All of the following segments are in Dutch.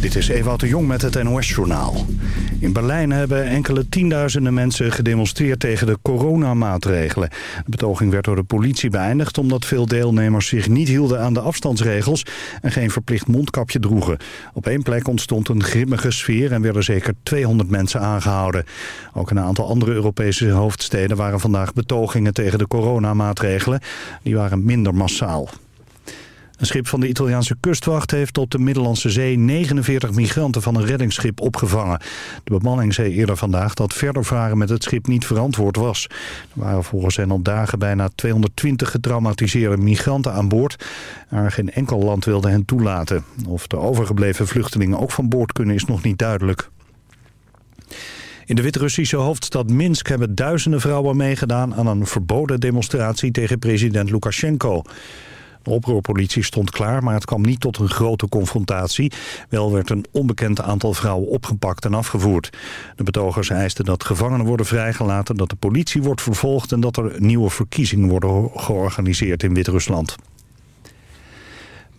Dit is Ewout de Jong met het NOS-journaal. In Berlijn hebben enkele tienduizenden mensen gedemonstreerd tegen de coronamaatregelen. De betoging werd door de politie beëindigd omdat veel deelnemers zich niet hielden aan de afstandsregels en geen verplicht mondkapje droegen. Op één plek ontstond een grimmige sfeer en werden zeker 200 mensen aangehouden. Ook in een aantal andere Europese hoofdsteden waren vandaag betogingen tegen de coronamaatregelen. Die waren minder massaal. Een schip van de Italiaanse kustwacht heeft op de Middellandse Zee 49 migranten van een reddingsschip opgevangen. De bemanning zei eerder vandaag dat verder varen met het schip niet verantwoord was. Er waren volgens hen al dagen bijna 220 getraumatiseerde migranten aan boord. Maar geen enkel land wilde hen toelaten. Of de overgebleven vluchtelingen ook van boord kunnen is nog niet duidelijk. In de Wit-Russische hoofdstad Minsk hebben duizenden vrouwen meegedaan aan een verboden demonstratie tegen president Lukashenko. De oproerpolitie stond klaar, maar het kwam niet tot een grote confrontatie. Wel werd een onbekend aantal vrouwen opgepakt en afgevoerd. De betogers eisten dat gevangenen worden vrijgelaten, dat de politie wordt vervolgd... en dat er nieuwe verkiezingen worden georganiseerd in Wit-Rusland.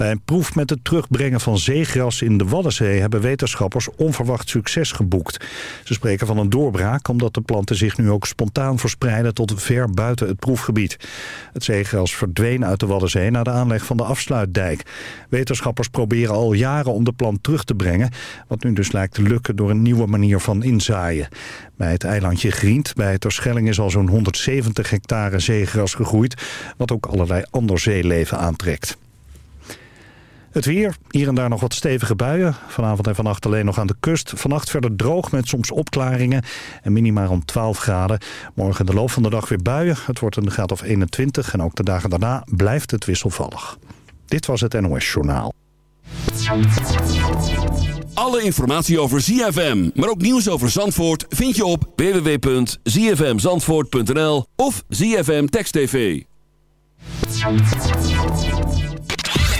Bij een proef met het terugbrengen van zeegras in de Waddenzee... hebben wetenschappers onverwacht succes geboekt. Ze spreken van een doorbraak omdat de planten zich nu ook spontaan verspreiden... tot ver buiten het proefgebied. Het zeegras verdween uit de Waddenzee na de aanleg van de afsluitdijk. Wetenschappers proberen al jaren om de plant terug te brengen... wat nu dus lijkt te lukken door een nieuwe manier van inzaaien. Bij het eilandje Grient, bij Terschelling, is al zo'n 170 hectare zeegras gegroeid... wat ook allerlei ander zeeleven aantrekt. Het weer, hier en daar nog wat stevige buien. Vanavond en vannacht alleen nog aan de kust. Vannacht verder droog met soms opklaringen en minimaal rond 12 graden. Morgen de loop van de dag weer buien. Het wordt een graad of 21 en ook de dagen daarna blijft het wisselvallig. Dit was het NOS Journaal. Alle informatie over ZFM, maar ook nieuws over Zandvoort... vind je op www.zfmzandvoort.nl of ZFM Text TV.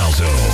Metal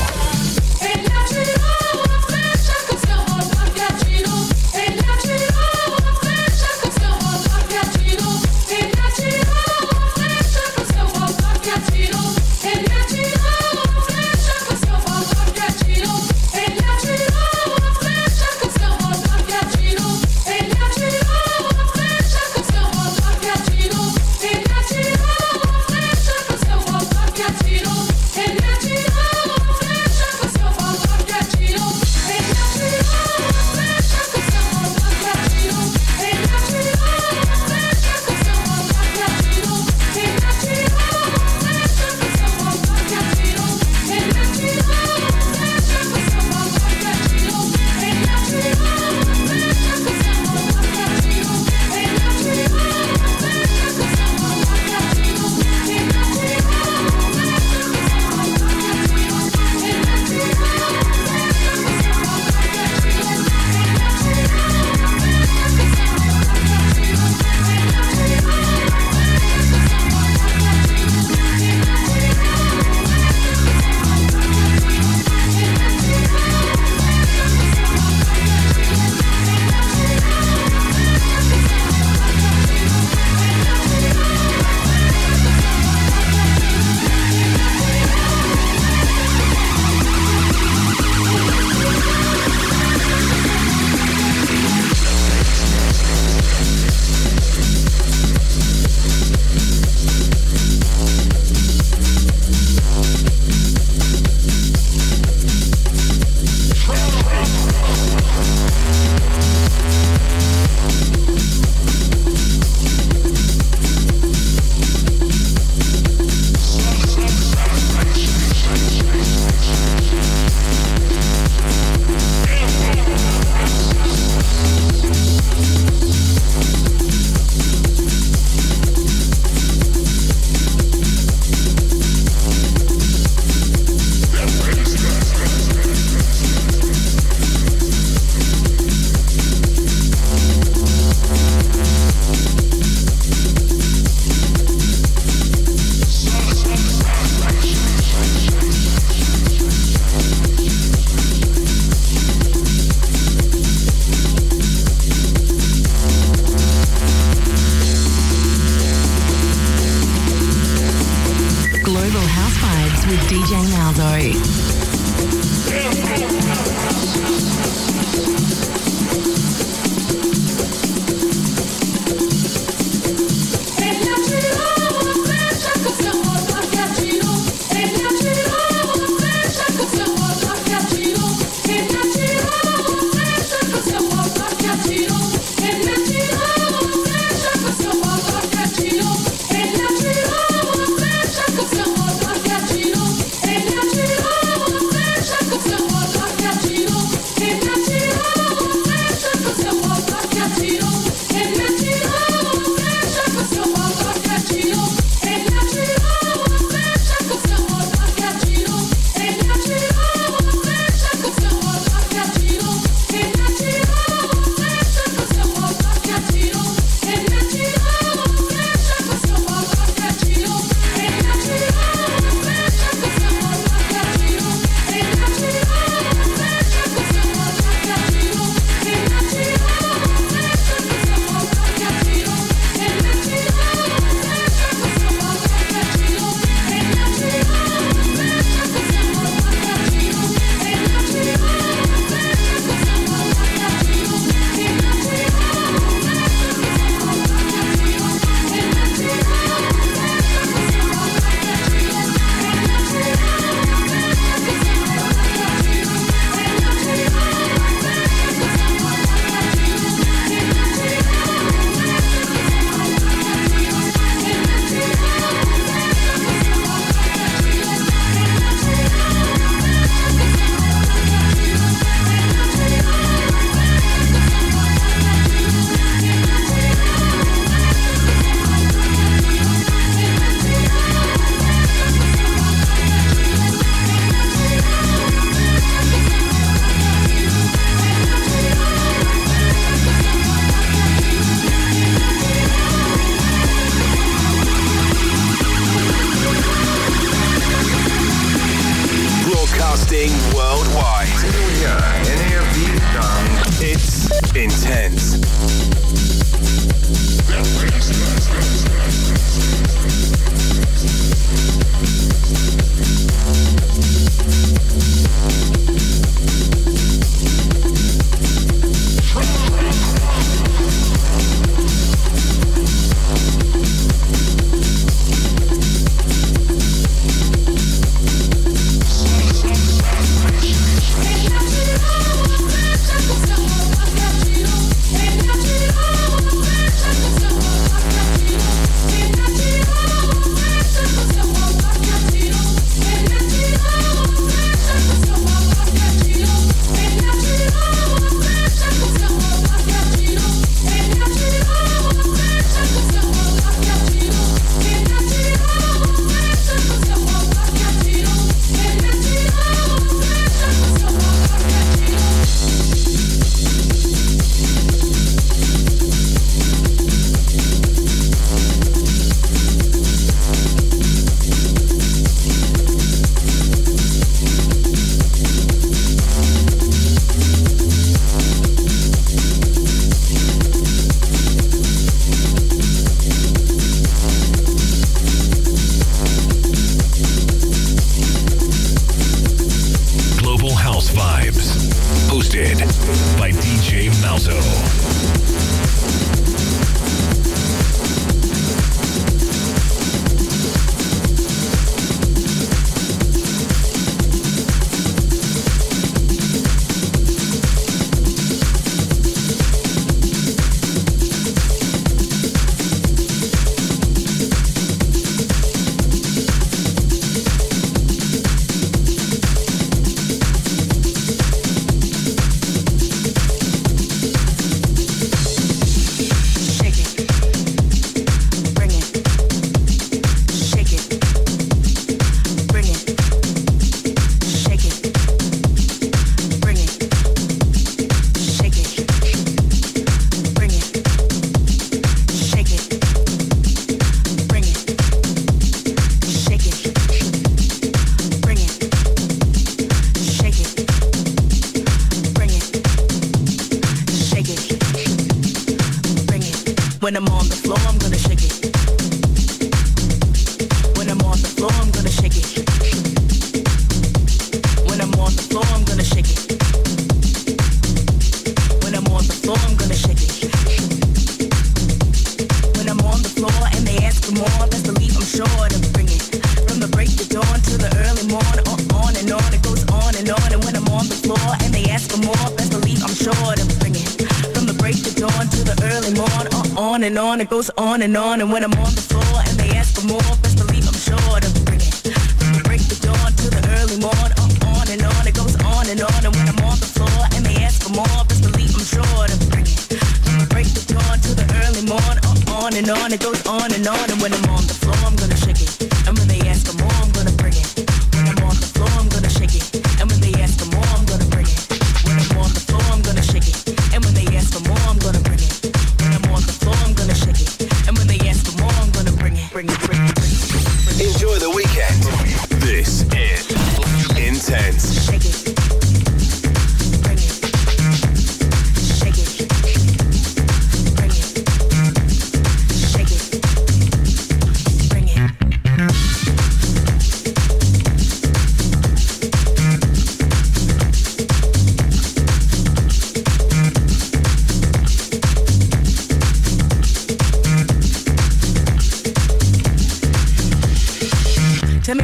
and on and when I'm on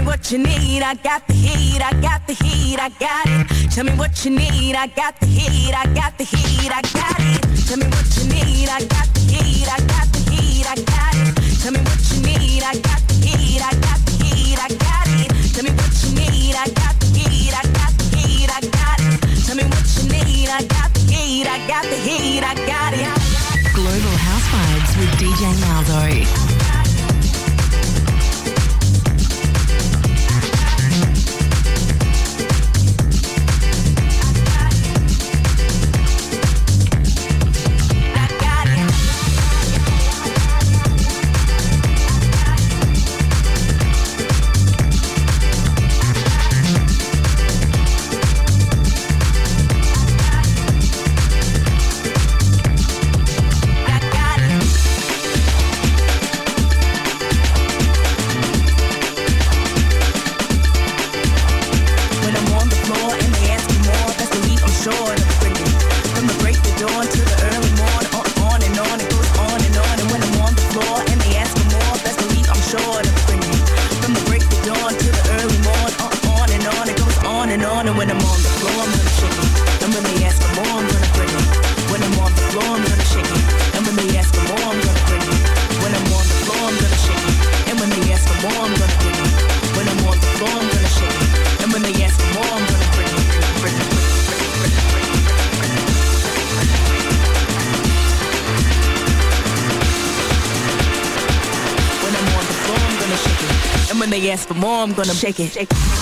what you need, I got the heat, I got the heat, I got it. Tell me what you need, I got the heat, I got the heat, I got it. Tell me what you need, I got the heat, I got the heat, I got it. Tell me what you need, I got I'm gonna shake it. Shake it.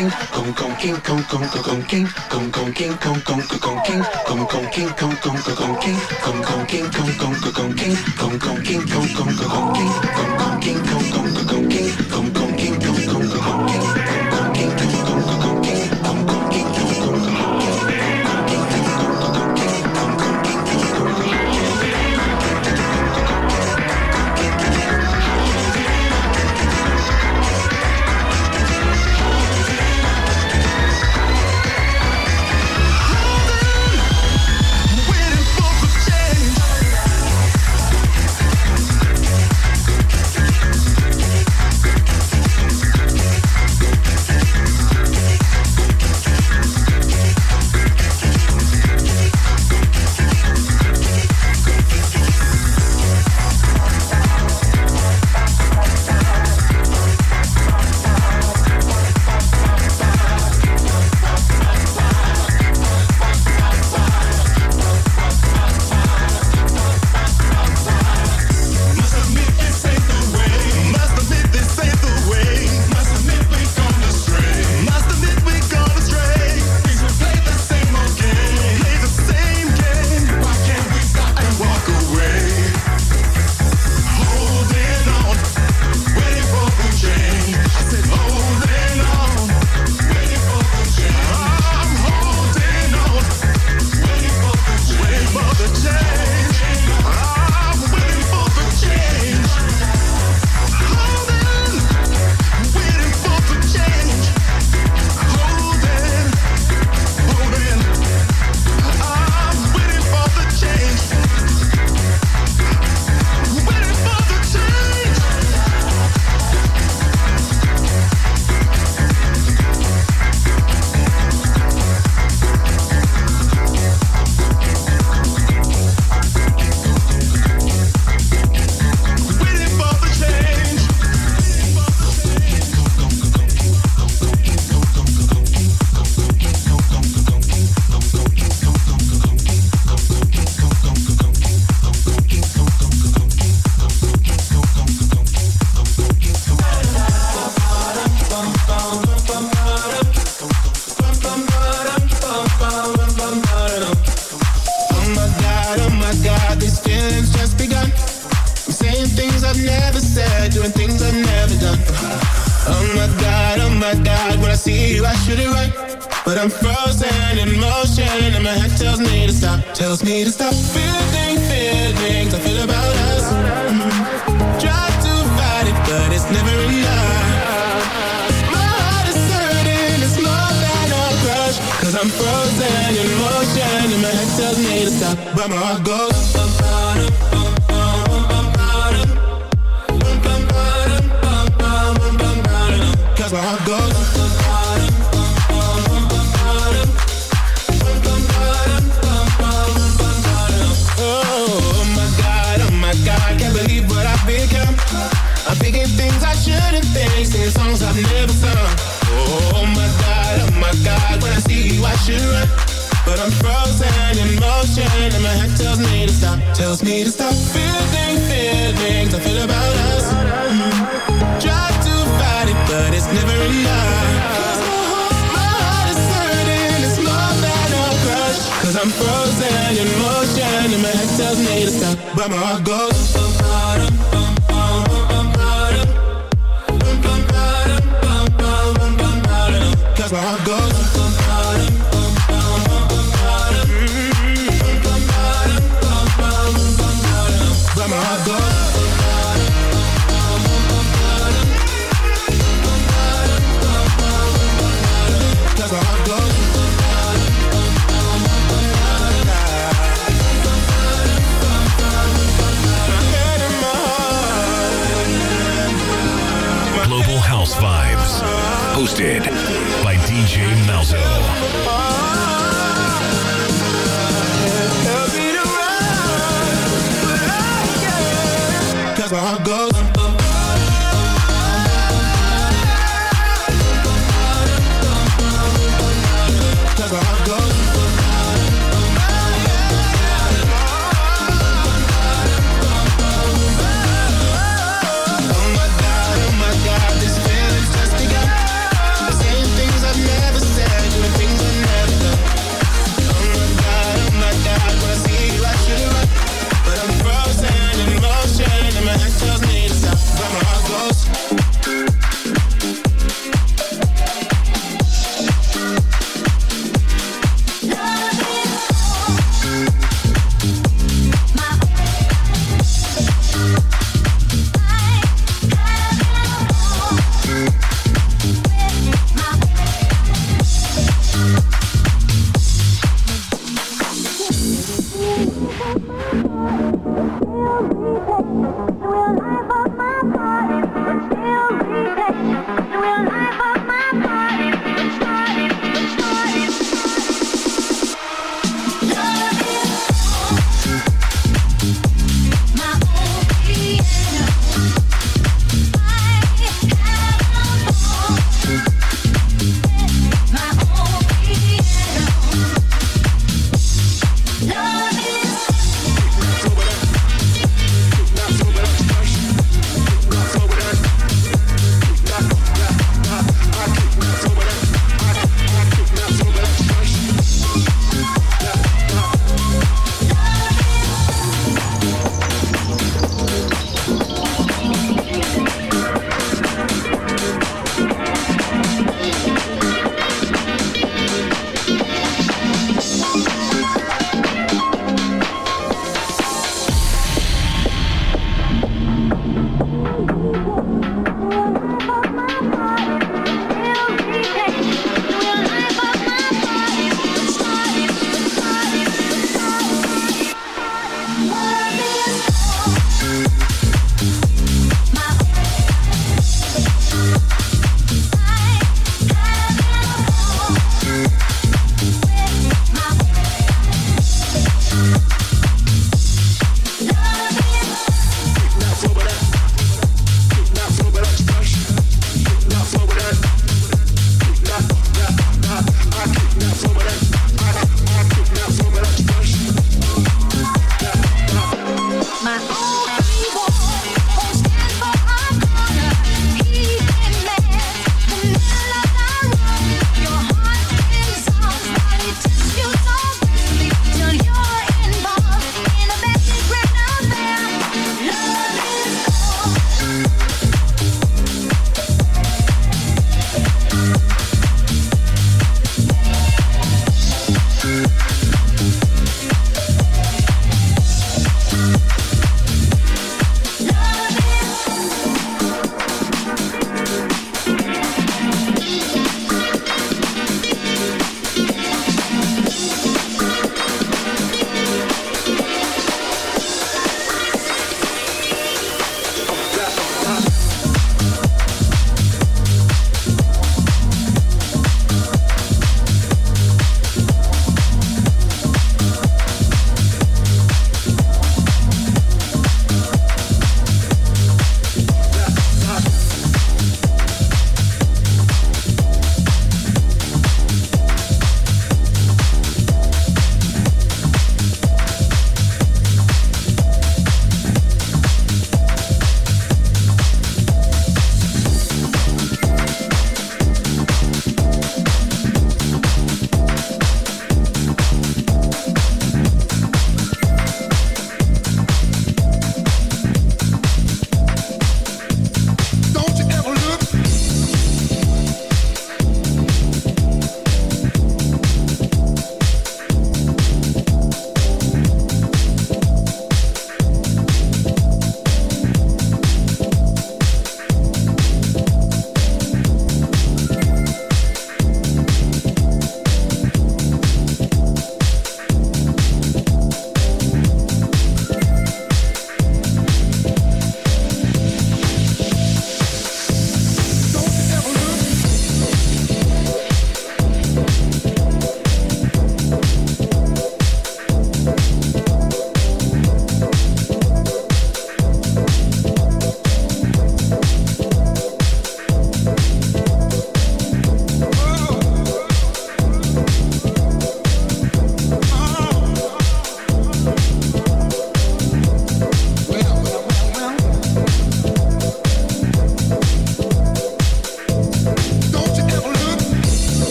king kong kong king kong kong kong king kong kong king kong kong kong king kong kong king kong kong kong king kong kong king kong kong kong king kong kong king kong kong kong king kong kong king kong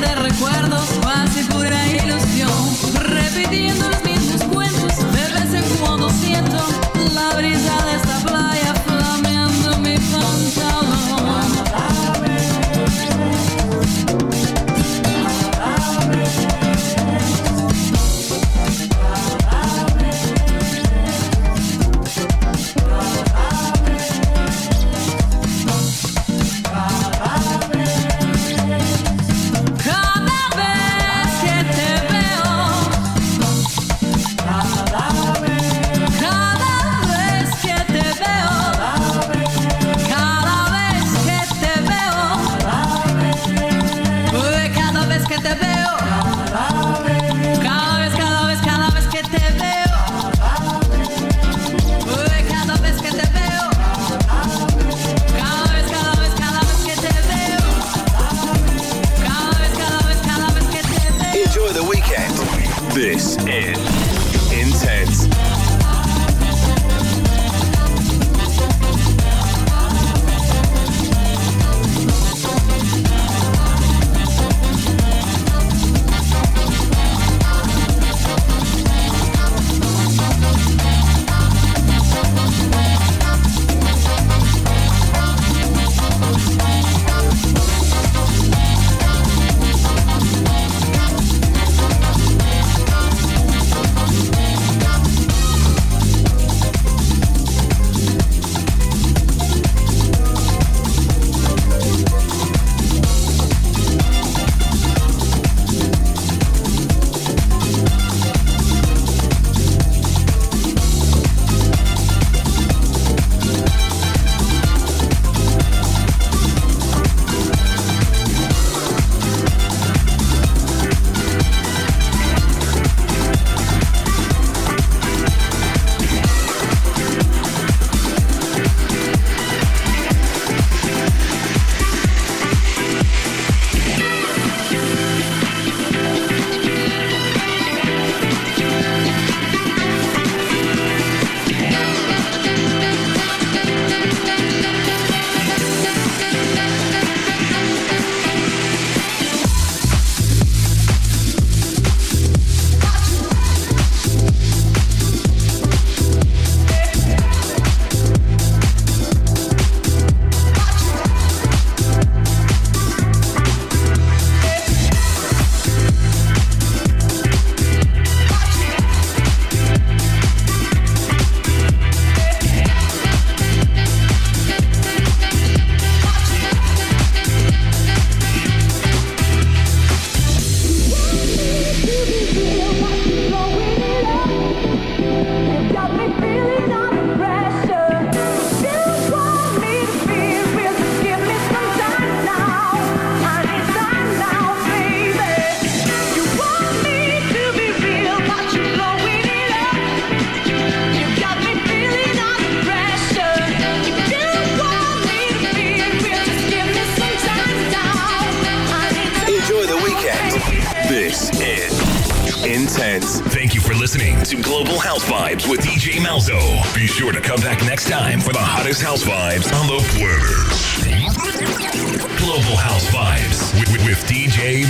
de recuerdos.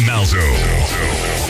Malzo.